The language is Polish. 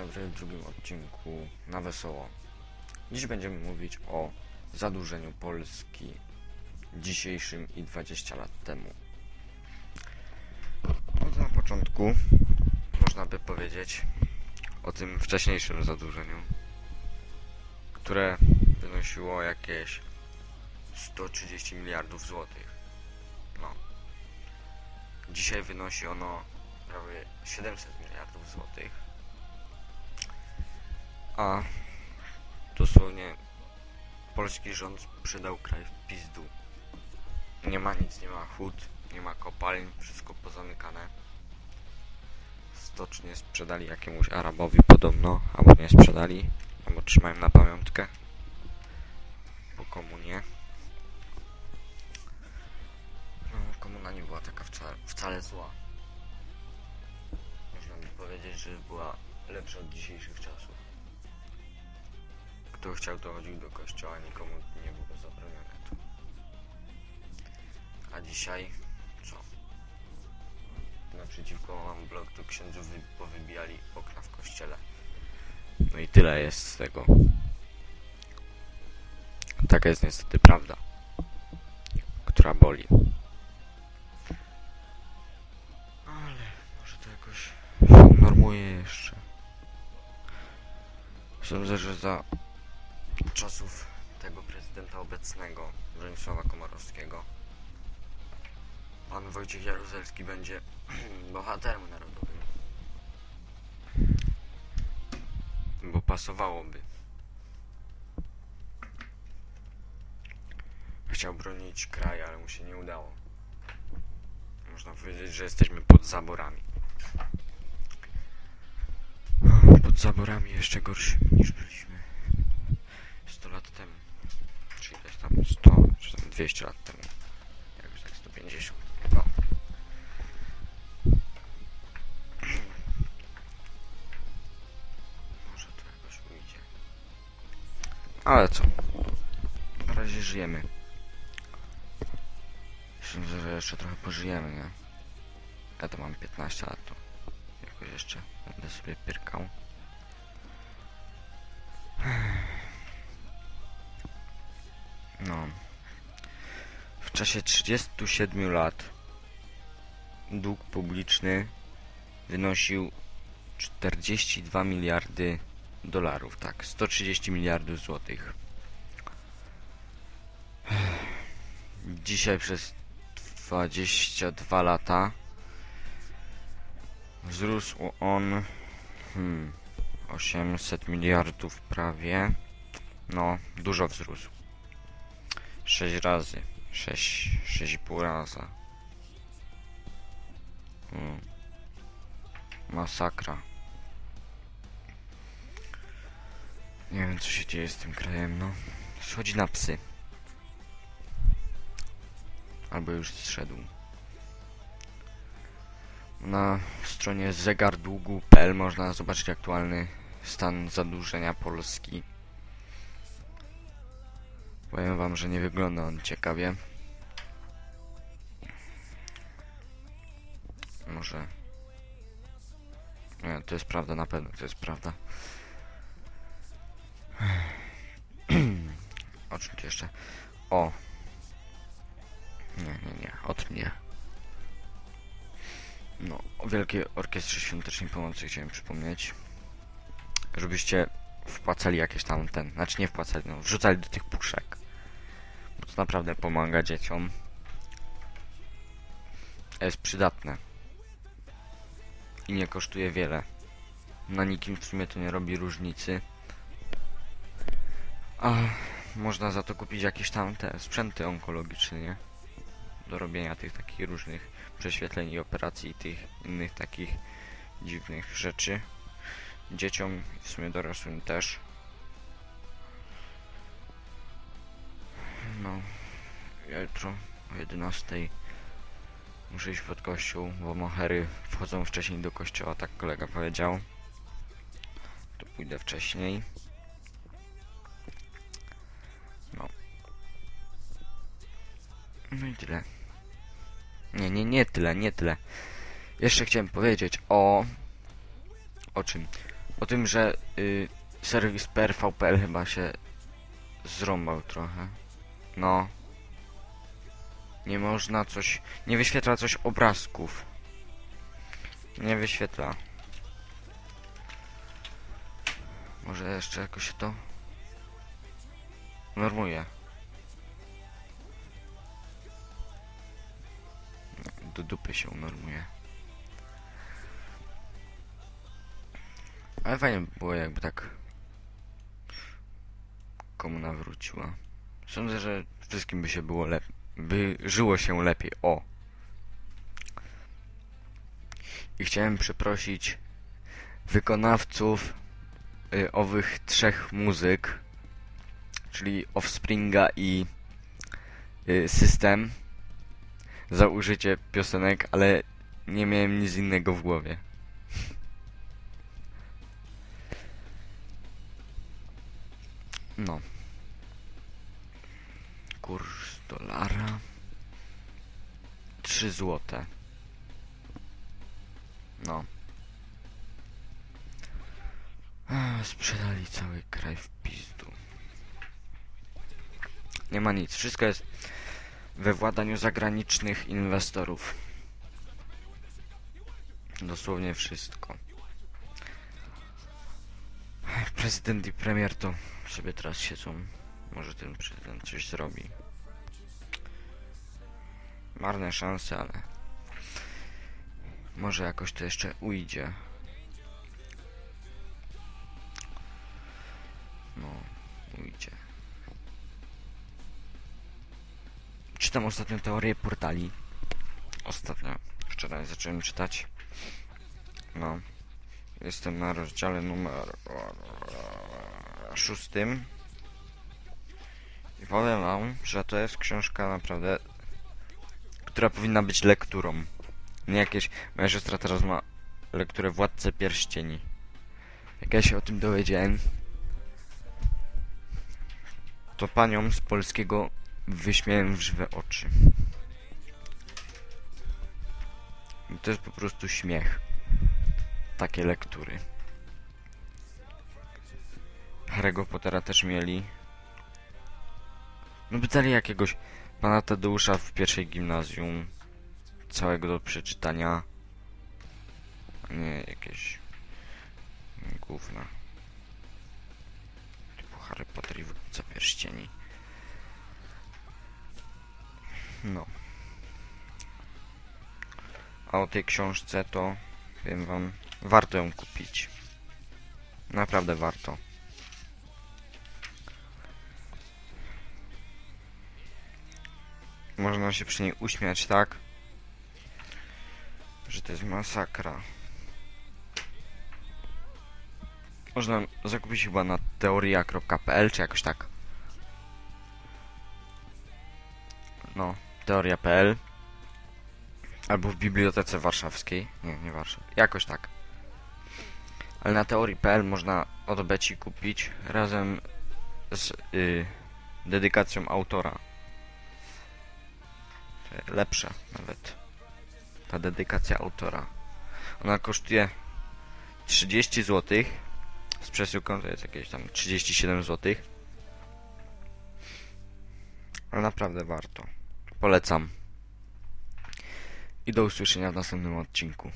dobry, w drugim odcinku na wesoło. Dziś będziemy mówić o zadłużeniu Polski dzisiejszym i 20 lat temu. To na początku można by powiedzieć o tym wcześniejszym zadłużeniu, które wynosiło jakieś 130 miliardów złotych. No. Dzisiaj wynosi ono prawie 700 miliardów złotych. A dosłownie polski rząd sprzedał kraj w pizdu. Nie ma nic, nie ma hut, nie ma kopalń, wszystko pozamykane. Stocznie sprzedali jakiemuś Arabowi podobno, albo nie sprzedali, albo trzymają na pamiątkę. Po komunie. No, komuna nie była taka wcale, wcale zła. Można by powiedzieć, że była lepsza od dzisiejszych czasów. Kto chciał, to chodził do kościoła, nikomu nie było zabronione to. A dzisiaj co? Naprzeciwko mam blok, to księdzu wy, powybijali okna w kościele. No i tyle jest z tego. Taka jest niestety prawda, która boli. Ale może to jakoś normuje jeszcze. Sądzę, że za czasów tego prezydenta obecnego, Bronisława Komorowskiego, pan Wojciech Jaruzelski będzie bohaterem narodowym. Bo pasowałoby. Chciał bronić kraju, ale mu się nie udało. Można powiedzieć, że jesteśmy pod zaborami. Pod zaborami jeszcze gorszymi niż byliśmy 100 lat temu. Czyli też tam 100 czy tam 200 lat temu. Jakoś tak 150. No. Może to jakoś ujdzie. Ale co? Na razie żyjemy. Myślę, że jeszcze trochę pożyjemy, nie? Ja to mam 15 lat, to jakoś jeszcze będę sobie pyrkał. No. W czasie 37 lat dług publiczny wynosił 42 miliardy dolarów, tak, 130 miliardów złotych. Dzisiaj przez 22 lata wzrósł on hmm, 800 miliardów prawie. No, dużo wzrósł. 6 razy. 6, 6,5 raza. Hmm. Masakra. Nie wiem co się dzieje z tym krajem, no. Schodzi na psy. Albo już zszedł. Na stronie zegardługu.pl można zobaczyć aktualny stan zadłużenia Polski. Powiem wam, że nie wygląda on ciekawie. Może... Nie, to jest prawda, na pewno to jest prawda. O czym tu jeszcze? O! Nie, nie, nie, o tym nie. No, o Wielkiej Orkiestrze Świątecznej Pomocy chciałem przypomnieć. Żebyście wpłacali jakieś tam ten, znaczy nie wpłacali, no wrzucali do tych puszek. To naprawdę pomaga dzieciom. Jest przydatne. I nie kosztuje wiele. Na nikim w sumie to nie robi różnicy. A można za to kupić jakieś tam te sprzęty onkologiczne? Do robienia tych takich różnych prześwietleń i operacji i tych innych takich dziwnych rzeczy. Dzieciom w sumie dorosłym też. No, jutro o 11 muszę iść pod kościół, bo mohery wchodzą wcześniej do kościoła, tak kolega powiedział. To pójdę wcześniej. No. No i tyle. Nie, nie, nie tyle, nie tyle. Jeszcze chciałem powiedzieć o... O czym? o tym, że y, serwis PRVPL chyba się zrąbał trochę. No. Nie można coś... Nie wyświetla coś obrazków. Nie wyświetla. Może jeszcze jakoś to... Normuje. Do dupy się unormuje. Ale fajnie by było jakby tak komuna wróciła. Sądzę, że wszystkim by się było lepiej. By żyło się lepiej. O! I chciałem przeprosić wykonawców y, owych trzech muzyk, czyli Offspringa i y, System za użycie piosenek, ale nie miałem nic innego w głowie. No. Kurs dolara. 3 złote. No. Sprzedali cały kraj w pizdu. Nie ma nic. Wszystko jest we władaniu zagranicznych inwestorów. Dosłownie wszystko. Prezydent i premier to sobie teraz siedzą. Może ten prezydent coś zrobi. Marne szanse, ale może jakoś to jeszcze ujdzie. No, ujdzie. Czytam ostatnio teorię portali. Ostatnio, wczoraj zacząłem czytać. No. Jestem na rozdziale numer szóstym. I powiem wam, że to jest książka naprawdę, która powinna być lekturą. Nie jakieś... Moja siostra teraz ma lekturę Władcę Pierścieni. Jak ja się o tym dowiedziałem, to panią z polskiego wyśmiałem w żywe oczy. I to jest po prostu śmiech. Takie lektury. Harry'ego Pottera też mieli. No by dali jakiegoś pana Tadeusza w pierwszej gimnazjum. Całego do przeczytania. Nie jakieś... Gówna. Typu Harry Potter i Władca Pierścieni. No. A o tej książce to wiem wam, warto ją kupić. Naprawdę warto. Można się przy niej uśmiać tak, że to jest masakra. Można zakupić chyba na teoria.pl czy jakoś tak. No, teoria.pl Albo w Bibliotece Warszawskiej. Nie, nie Warszaw. Jakoś tak. Ale na teorii.pl można odbeć i kupić razem z y, dedykacją autora. Lepsza nawet. Ta dedykacja autora. Ona kosztuje 30 zł. Z przesyłką to jest jakieś tam 37 zł. Ale naprawdę warto. Polecam. I do usłyszenia w następnym odcinku.